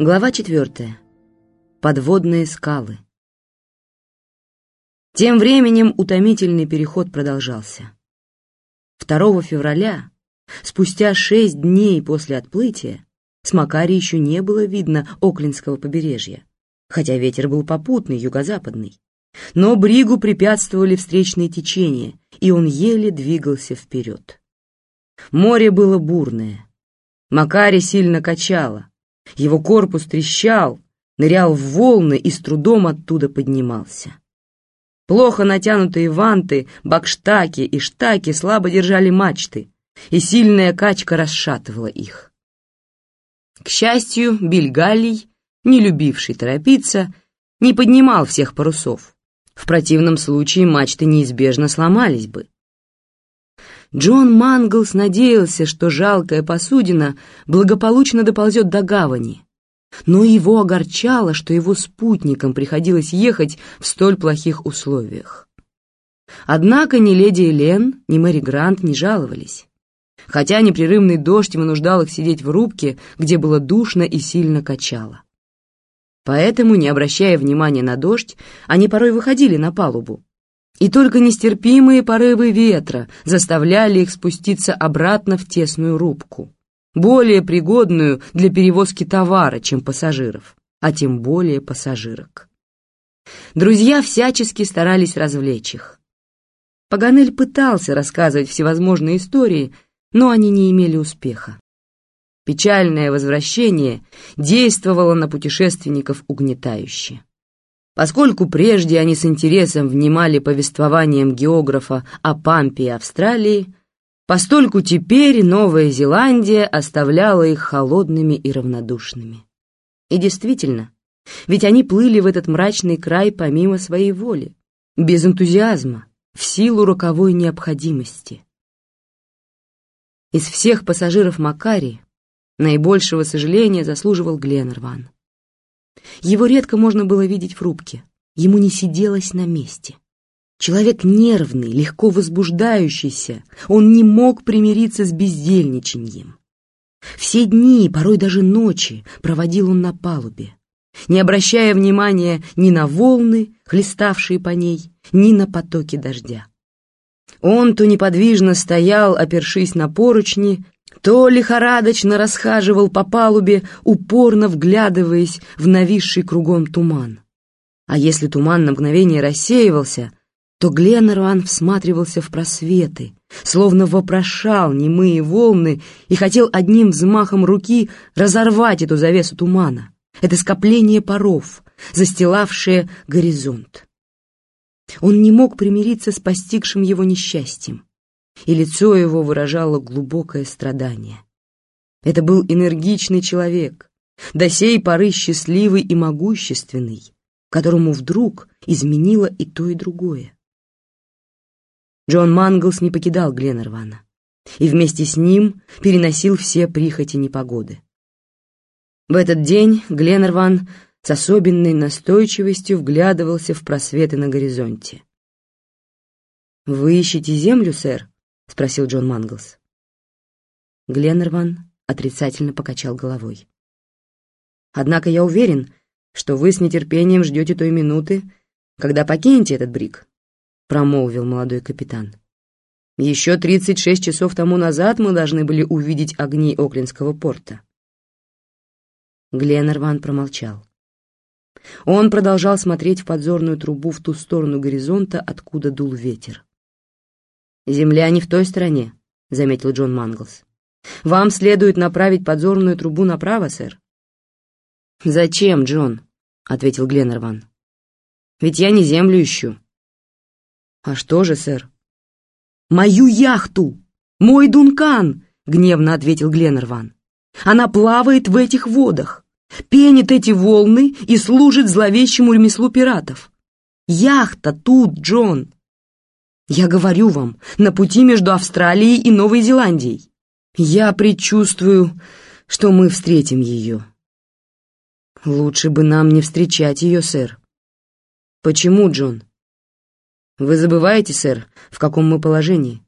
Глава четвертая. Подводные скалы. Тем временем утомительный переход продолжался. 2 февраля, спустя шесть дней после отплытия, с Макари еще не было видно Оклинского побережья, хотя ветер был попутный, юго-западный. Но Бригу препятствовали встречные течения, и он еле двигался вперед. Море было бурное. Макари сильно качало, его корпус трещал, нырял в волны и с трудом оттуда поднимался. Плохо натянутые ванты, бакштаки и штаки слабо держали мачты, и сильная качка расшатывала их. К счастью, Бильгалий, не любивший торопиться, не поднимал всех парусов. В противном случае мачты неизбежно сломались бы. Джон Манглс надеялся, что жалкая посудина благополучно доползет до гавани, но его огорчало, что его спутникам приходилось ехать в столь плохих условиях. Однако ни леди Элен, ни Мэри Грант не жаловались, хотя непрерывный дождь вынуждал их сидеть в рубке, где было душно и сильно качало. Поэтому, не обращая внимания на дождь, они порой выходили на палубу, и только нестерпимые порывы ветра заставляли их спуститься обратно в тесную рубку, более пригодную для перевозки товара, чем пассажиров, а тем более пассажирок. Друзья всячески старались развлечь их. Паганель пытался рассказывать всевозможные истории, но они не имели успеха. Печальное возвращение действовало на путешественников угнетающе. Поскольку прежде они с интересом внимали повествованиям географа о Пампе и Австралии, постольку теперь Новая Зеландия оставляла их холодными и равнодушными. И действительно, ведь они плыли в этот мрачный край помимо своей воли, без энтузиазма, в силу роковой необходимости. Из всех пассажиров Макари наибольшего сожаления заслуживал Гленнерван. Его редко можно было видеть в рубке. Ему не сиделось на месте. Человек нервный, легко возбуждающийся, он не мог примириться с бездельничанием. Все дни, порой даже ночи, проводил он на палубе, не обращая внимания ни на волны, хлеставшие по ней, ни на потоки дождя. Он то неподвижно стоял, опершись на поручни, то лихорадочно расхаживал по палубе, упорно вглядываясь в нависший кругом туман. А если туман на мгновение рассеивался, то Гленнерван всматривался в просветы, словно вопрошал немые волны и хотел одним взмахом руки разорвать эту завесу тумана, это скопление паров, застилавшее горизонт. Он не мог примириться с постигшим его несчастьем и лицо его выражало глубокое страдание. Это был энергичный человек, до сей поры счастливый и могущественный, которому вдруг изменило и то, и другое. Джон Манглс не покидал Гленнервана и вместе с ним переносил все прихоти непогоды. В этот день Гленнерван с особенной настойчивостью вглядывался в просветы на горизонте. «Вы ищете землю, сэр?» — спросил Джон Манглс. Гленнерван отрицательно покачал головой. «Однако я уверен, что вы с нетерпением ждете той минуты, когда покинете этот брик», — промолвил молодой капитан. «Еще 36 часов тому назад мы должны были увидеть огни Оклинского порта». Гленнерван промолчал. Он продолжал смотреть в подзорную трубу в ту сторону горизонта, откуда дул ветер. «Земля не в той стороне», — заметил Джон Манглс. «Вам следует направить подзорную трубу направо, сэр». «Зачем, Джон?» — ответил Гленнерван. «Ведь я не землю ищу». «А что же, сэр?» «Мою яхту! Мой Дункан!» — гневно ответил Гленнерван. «Она плавает в этих водах, пенит эти волны и служит зловещему ремеслу пиратов. Яхта тут, Джон!» Я говорю вам, на пути между Австралией и Новой Зеландией. Я предчувствую, что мы встретим ее. Лучше бы нам не встречать ее, сэр. Почему, Джон? Вы забываете, сэр, в каком мы положении?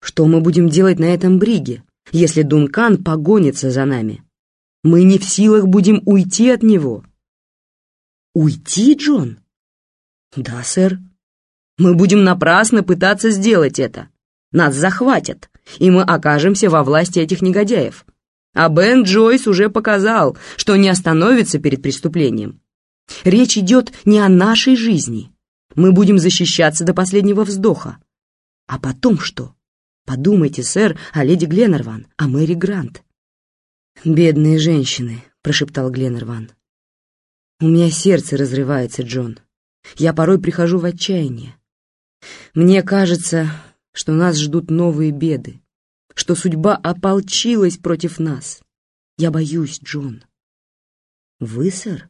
Что мы будем делать на этом бриге, если Дункан погонится за нами? Мы не в силах будем уйти от него. Уйти, Джон? Да, сэр. Мы будем напрасно пытаться сделать это. Нас захватят, и мы окажемся во власти этих негодяев. А Бен Джойс уже показал, что не остановится перед преступлением. Речь идет не о нашей жизни. Мы будем защищаться до последнего вздоха. А потом что? Подумайте, сэр, о леди Гленнерван, о Мэри Грант. «Бедные женщины», — прошептал Гленнерван. «У меня сердце разрывается, Джон. Я порой прихожу в отчаяние. Мне кажется, что нас ждут новые беды, что судьба ополчилась против нас. Я боюсь, Джон». «Вы, сэр?»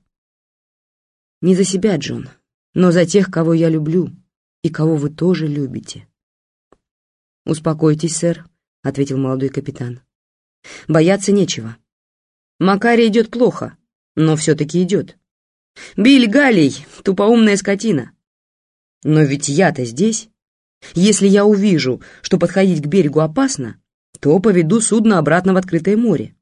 «Не за себя, Джон, но за тех, кого я люблю и кого вы тоже любите». «Успокойтесь, сэр», — ответил молодой капитан. «Бояться нечего. Макаре идет плохо, но все-таки идет. Биль Галей — тупоумная скотина. Но ведь я-то здесь. Если я увижу, что подходить к берегу опасно, то поведу судно обратно в открытое море.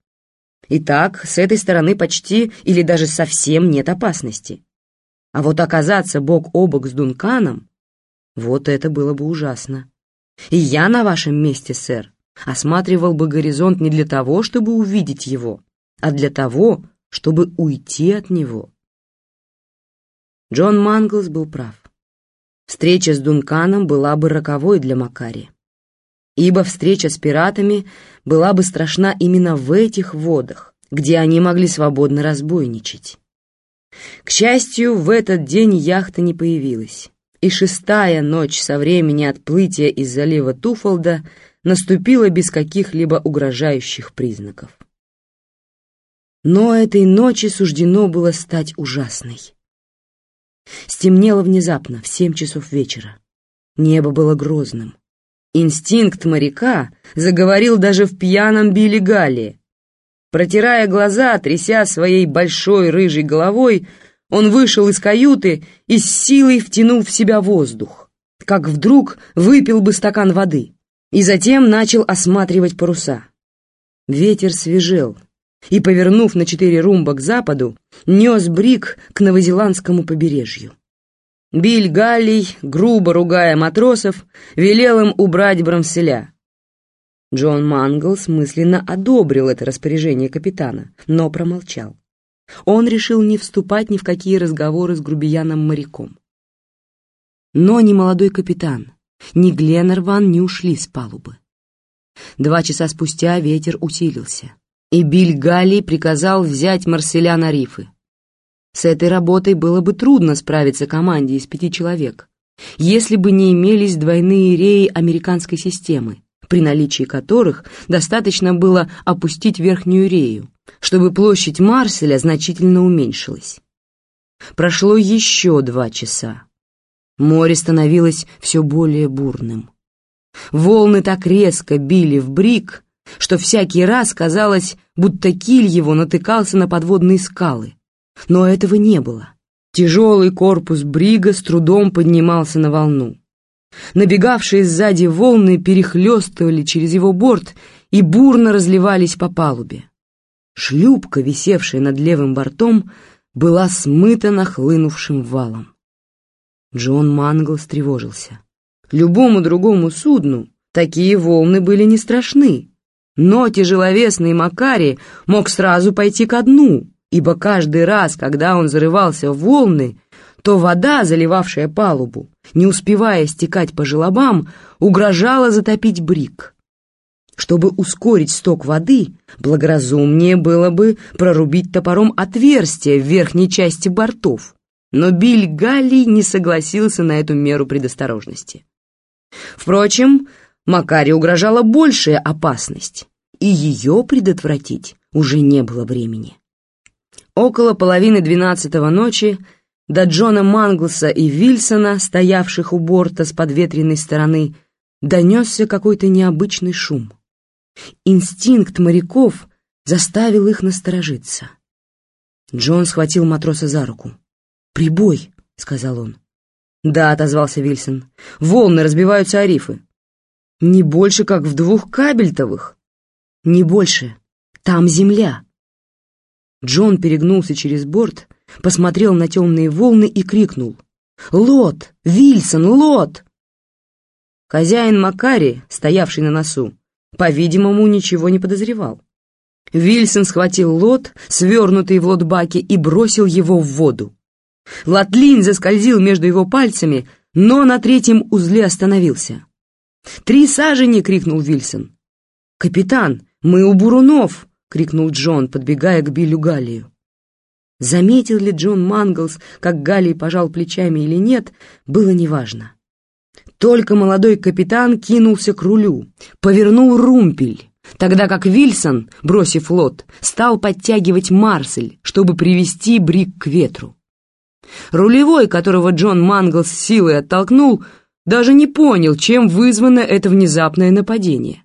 Итак, с этой стороны почти или даже совсем нет опасности. А вот оказаться бок о бок с Дунканом, вот это было бы ужасно. И я на вашем месте, сэр, осматривал бы горизонт не для того, чтобы увидеть его, а для того, чтобы уйти от него. Джон Манглс был прав. Встреча с Дунканом была бы роковой для Макари, ибо встреча с пиратами была бы страшна именно в этих водах, где они могли свободно разбойничать. К счастью, в этот день яхта не появилась и шестая ночь со времени отплытия из залива Туфолда наступила без каких-либо угрожающих признаков. Но этой ночи суждено было стать ужасной. Стемнело внезапно, в семь часов вечера. Небо было грозным. Инстинкт моряка заговорил даже в пьяном Билли Галле. Протирая глаза, тряся своей большой рыжей головой, он вышел из каюты и с силой втянул в себя воздух, как вдруг выпил бы стакан воды, и затем начал осматривать паруса. Ветер свежел, и, повернув на четыре румба к западу, нес брик к новозеландскому побережью. Биль Галлий, грубо ругая матросов, велел им убрать брамселя. Джон Манглс мысленно одобрил это распоряжение капитана, но промолчал он решил не вступать ни в какие разговоры с грубияном-моряком. Но ни молодой капитан, ни Гленнерван не ушли с палубы. Два часа спустя ветер усилился, и Биль Галли приказал взять Марселя на рифы. С этой работой было бы трудно справиться команде из пяти человек, если бы не имелись двойные реи американской системы, при наличии которых достаточно было опустить верхнюю рею, чтобы площадь Марселя значительно уменьшилась. Прошло еще два часа. Море становилось все более бурным. Волны так резко били в брик, что всякий раз казалось, будто киль его натыкался на подводные скалы. Но этого не было. Тяжелый корпус брига с трудом поднимался на волну. Набегавшие сзади волны перехлестывали через его борт и бурно разливались по палубе. Шлюпка, висевшая над левым бортом, была смыта нахлынувшим валом. Джон Мангл встревожился. Любому другому судну такие волны были не страшны, но тяжеловесный Макари мог сразу пойти ко дну, ибо каждый раз, когда он зарывался в волны, то вода, заливавшая палубу, не успевая стекать по желобам, угрожала затопить брик. Чтобы ускорить сток воды, благоразумнее было бы прорубить топором отверстие в верхней части бортов, но Биль Галли не согласился на эту меру предосторожности. Впрочем, Макаре угрожала большая опасность, и ее предотвратить уже не было времени. Около половины двенадцатого ночи до Джона Манглса и Вильсона, стоявших у борта с подветренной стороны, донесся какой-то необычный шум. Инстинкт моряков заставил их насторожиться. Джон схватил матроса за руку. «Прибой», — сказал он. «Да», — отозвался Вильсон. «Волны разбиваются о рифы». «Не больше, как в двух кабельтовых». «Не больше. Там земля». Джон перегнулся через борт, посмотрел на темные волны и крикнул. «Лот! Вильсон, лот!» Хозяин Макари, стоявший на носу, по-видимому, ничего не подозревал. Вильсон схватил лот, свернутый в лотбаке, и бросил его в воду. Латлин заскользил между его пальцами, но на третьем узле остановился. «Три сажени!» — крикнул Вильсон. «Капитан, мы у бурунов!» — крикнул Джон, подбегая к Биллю Галлию. Заметил ли Джон Манглс, как Галлий пожал плечами или нет, было неважно. Только молодой капитан кинулся к рулю, повернул румпель, тогда как Вильсон, бросив лот, стал подтягивать Марсель, чтобы привести брик к ветру. Рулевой, которого Джон Манглс силой оттолкнул, даже не понял, чем вызвано это внезапное нападение.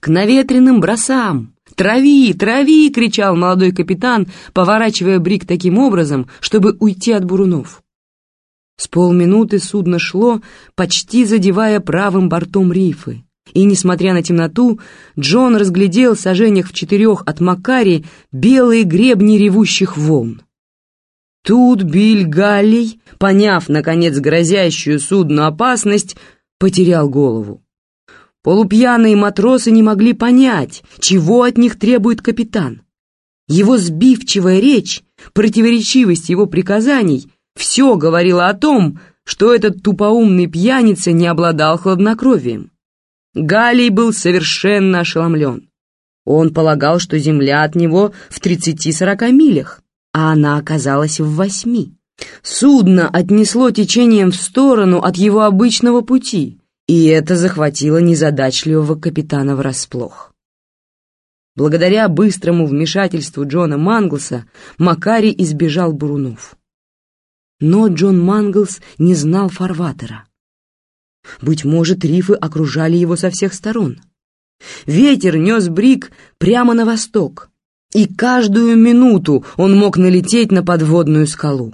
«К наветренным бросам! Трави, трави!» — кричал молодой капитан, поворачивая брик таким образом, чтобы уйти от бурунов. С полминуты судно шло, почти задевая правым бортом рифы, и, несмотря на темноту, Джон разглядел в сажениях в четырех от Макари белые гребни ревущих волн. Тут Биль Галлей, поняв, наконец, грозящую судну опасность, потерял голову. Полупьяные матросы не могли понять, чего от них требует капитан. Его сбивчивая речь, противоречивость его приказаний — все говорило о том, что этот тупоумный пьяница не обладал хладнокровием. Галлей был совершенно ошеломлен. Он полагал, что земля от него в 30-40 милях а она оказалась в восьми. Судно отнесло течением в сторону от его обычного пути, и это захватило незадачливого капитана врасплох. Благодаря быстрому вмешательству Джона Манглса Макари избежал бурунов. Но Джон Манглс не знал фарватера. Быть может, рифы окружали его со всех сторон. Ветер нес брик прямо на восток, и каждую минуту он мог налететь на подводную скалу.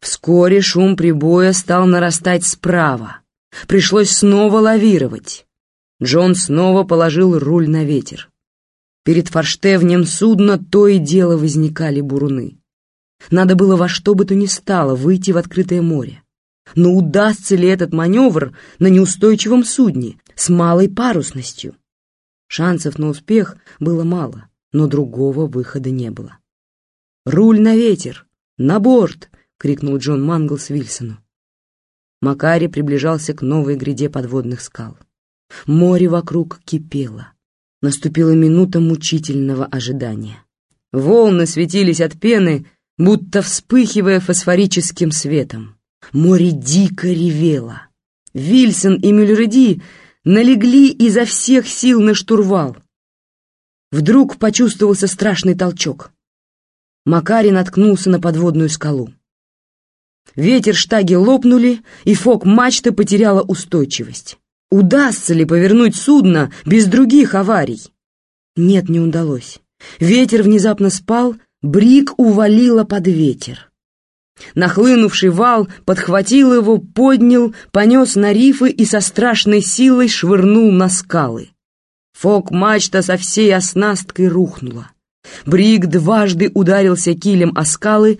Вскоре шум прибоя стал нарастать справа. Пришлось снова лавировать. Джон снова положил руль на ветер. Перед форштевнем судна то и дело возникали буруны. Надо было во что бы то ни стало выйти в открытое море. Но удастся ли этот маневр на неустойчивом судне с малой парусностью? Шансов на успех было мало но другого выхода не было. «Руль на ветер! На борт!» — крикнул Джон Манглс Вильсону. Макари приближался к новой гряде подводных скал. Море вокруг кипело. Наступила минута мучительного ожидания. Волны светились от пены, будто вспыхивая фосфорическим светом. Море дико ревело. Вильсон и Мюллереди налегли изо всех сил на штурвал — Вдруг почувствовался страшный толчок. Макарин наткнулся на подводную скалу. Ветер штаги лопнули, и фок мачты потеряла устойчивость. Удастся ли повернуть судно без других аварий? Нет, не удалось. Ветер внезапно спал, брик увалило под ветер. Нахлынувший вал подхватил его, поднял, понес на рифы и со страшной силой швырнул на скалы. Фок-мачта со всей оснасткой рухнула. Брик дважды ударился килем о скалы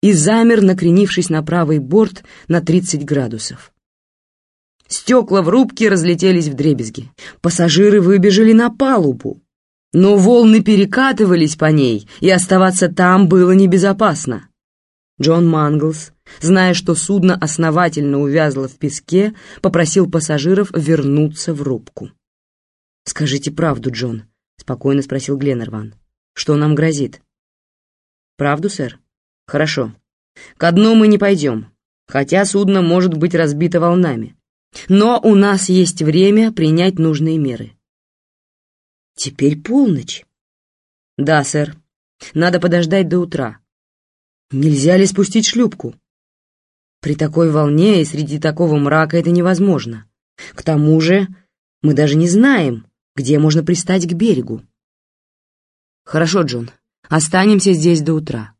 и замер, накренившись на правый борт на 30 градусов. Стекла в рубке разлетелись в дребезги. Пассажиры выбежали на палубу. Но волны перекатывались по ней, и оставаться там было небезопасно. Джон Манглс, зная, что судно основательно увязло в песке, попросил пассажиров вернуться в рубку. «Скажите правду, Джон», — спокойно спросил Гленнерван. «Что нам грозит?» «Правду, сэр? Хорошо. Ко дну мы не пойдем, хотя судно может быть разбито волнами. Но у нас есть время принять нужные меры». «Теперь полночь?» «Да, сэр. Надо подождать до утра. Нельзя ли спустить шлюпку?» «При такой волне и среди такого мрака это невозможно. К тому же мы даже не знаем, где можно пристать к берегу. Хорошо, Джон, останемся здесь до утра.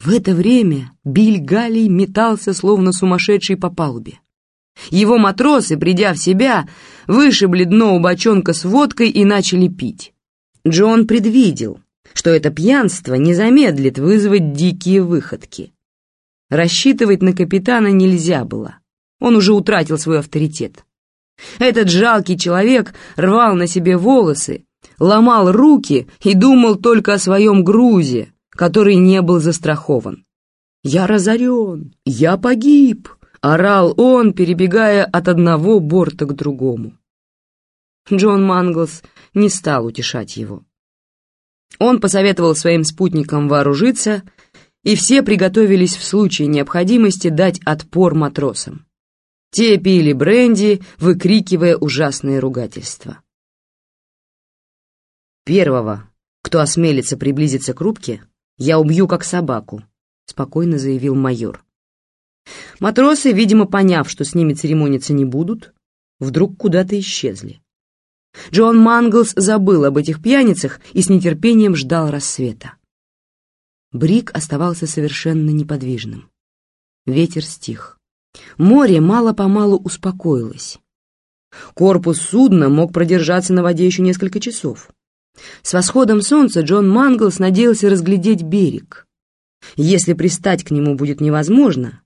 В это время Биль Галлий метался, словно сумасшедший по палубе. Его матросы, придя в себя, вышибли дно у бочонка с водкой и начали пить. Джон предвидел, что это пьянство не замедлит вызвать дикие выходки. Рассчитывать на капитана нельзя было. Он уже утратил свой авторитет. Этот жалкий человек рвал на себе волосы, ломал руки и думал только о своем грузе, который не был застрахован. «Я разорен! Я погиб!» — орал он, перебегая от одного борта к другому. Джон Манглс не стал утешать его. Он посоветовал своим спутникам вооружиться, и все приготовились в случае необходимости дать отпор матросам. Те пили бренди, выкрикивая ужасные ругательства. «Первого, кто осмелится приблизиться к рубке, я убью как собаку», — спокойно заявил майор. Матросы, видимо, поняв, что с ними церемониться не будут, вдруг куда-то исчезли. Джон Манглс забыл об этих пьяницах и с нетерпением ждал рассвета. Брик оставался совершенно неподвижным. Ветер стих. Море мало-помалу успокоилось. Корпус судна мог продержаться на воде еще несколько часов. С восходом солнца Джон Манглс надеялся разглядеть берег. Если пристать к нему будет невозможно,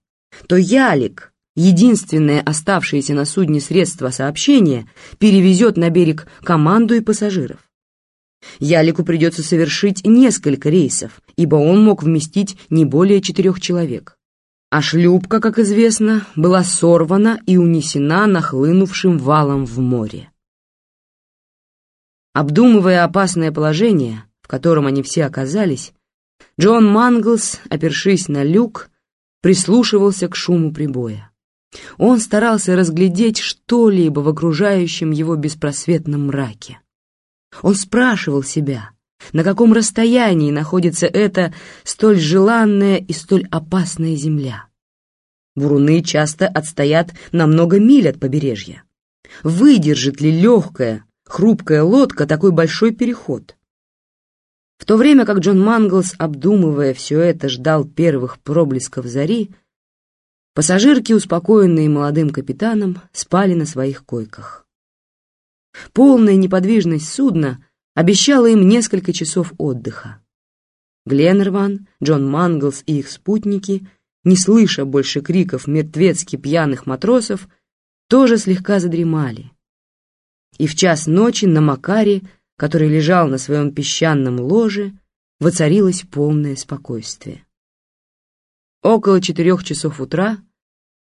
то ялик, единственное оставшееся на судне средство сообщения, перевезет на берег команду и пассажиров. Ялику придется совершить несколько рейсов, ибо он мог вместить не более четырех человек. А шлюпка, как известно, была сорвана и унесена нахлынувшим валом в море. Обдумывая опасное положение, в котором они все оказались, Джон Манглс, опершись на люк, прислушивался к шуму прибоя. Он старался разглядеть что-либо в окружающем его беспросветном мраке. Он спрашивал себя, на каком расстоянии находится эта столь желанная и столь опасная земля. Буруны часто отстоят на много миль от побережья. Выдержит ли легкая, хрупкая лодка такой большой переход? В то время как Джон Манглс, обдумывая все это, ждал первых проблесков зари, Пассажирки, успокоенные молодым капитаном, спали на своих койках. Полная неподвижность судна обещала им несколько часов отдыха. Гленнерван, Джон Манглс и их спутники, не слыша больше криков мертвецки пьяных матросов, тоже слегка задремали. И в час ночи на Макаре, который лежал на своем песчаном ложе, воцарилось полное спокойствие. Около четырех часов утра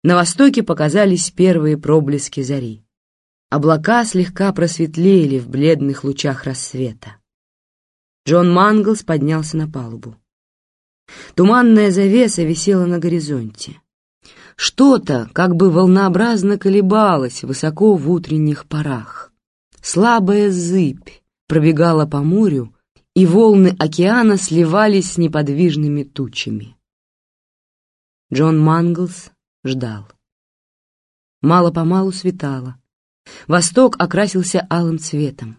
на востоке показались первые проблески зари. Облака слегка просветлели в бледных лучах рассвета. Джон Манглс поднялся на палубу. Туманная завеса висела на горизонте. Что-то как бы волнообразно колебалось высоко в утренних парах. Слабая зыбь пробегала по морю, и волны океана сливались с неподвижными тучами. Джон Манглс ждал. Мало-помалу светало. Восток окрасился алым цветом.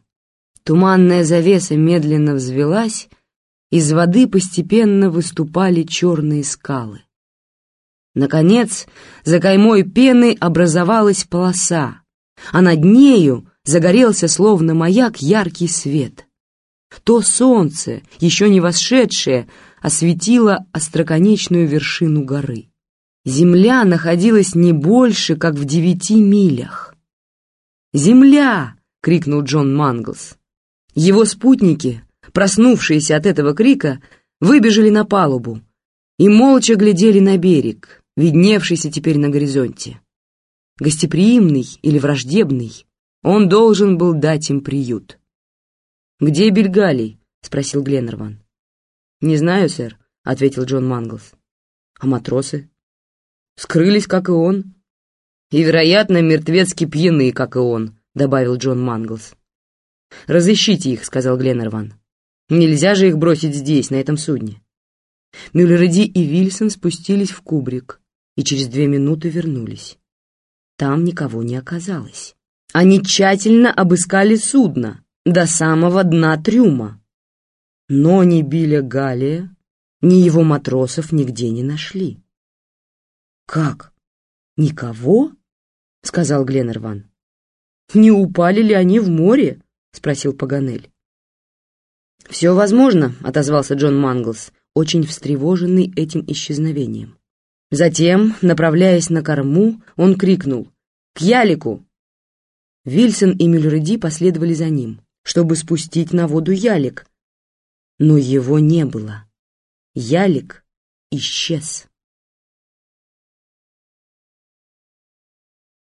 Туманная завеса медленно взвелась, из воды постепенно выступали черные скалы. Наконец, за каймой пены образовалась полоса, а над нею загорелся словно маяк яркий свет. То солнце, еще не восшедшее, осветило остроконечную вершину горы. Земля находилась не больше, как в девяти милях. «Земля!» — крикнул Джон Манглс. Его спутники, проснувшиеся от этого крика, выбежали на палубу и молча глядели на берег, видневшийся теперь на горизонте. Гостеприимный или враждебный, он должен был дать им приют. «Где Бельгалий?» — спросил Гленнерван. «Не знаю, сэр», — ответил Джон Манглс. «А матросы?» Скрылись, как и он. И, вероятно, мертвецки пьяны, как и он, добавил Джон Манглс. «Разыщите их», — сказал Гленнерван. «Нельзя же их бросить здесь, на этом судне». Мюллереди и Вильсон спустились в кубрик и через две минуты вернулись. Там никого не оказалось. Они тщательно обыскали судно до самого дна трюма. Но ни Билля Галия, ни его матросов нигде не нашли. «Как? Никого?» — сказал Гленнерван. «Не упали ли они в море?» — спросил Паганель. «Все возможно», — отозвался Джон Манглс, очень встревоженный этим исчезновением. Затем, направляясь на корму, он крикнул «К ялику!». Вильсон и Мюллериди последовали за ним, чтобы спустить на воду ялик, но его не было. Ялик исчез.